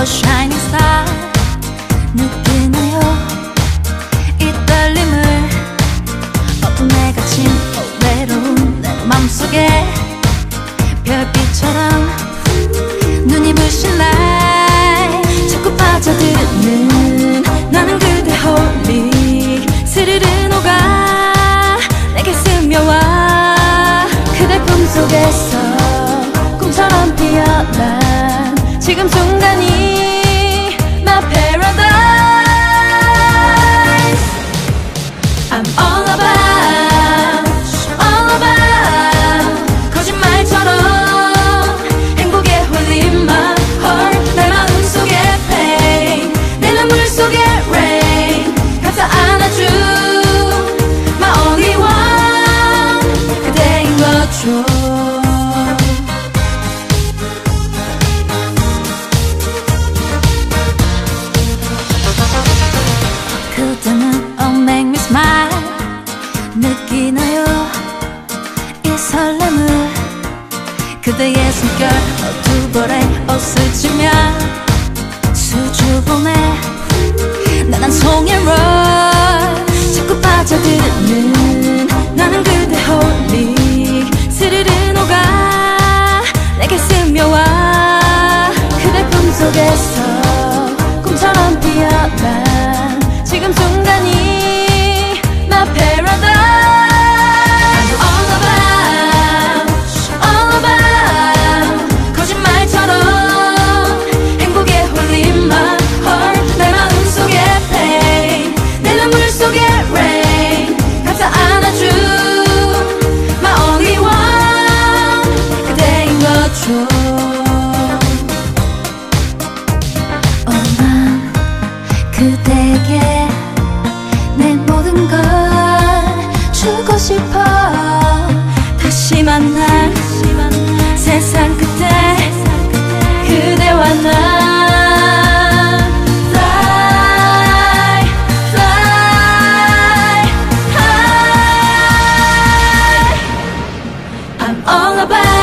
A shining star 느끼나요? 이 떨림을 어둠에 갇힌 외로운 내 맘속에 별빛처럼 눈이 부신 날 자꾸 빠져드는 나는 그대 홀릭 스르르 녹아 내게 스며와 그대 꿈속에서 꿈처럼 피어난 지금 순간 멈춰 그때 는엉 맹짓 말 느끼 나요？이 설렘 은 그대, 예, 숨결 어두버레 옷을 주면 속에서 꿈처럼 뛰어난 지금 순간이 나 paradise 줘 all about